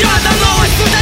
Еще одна новость, куда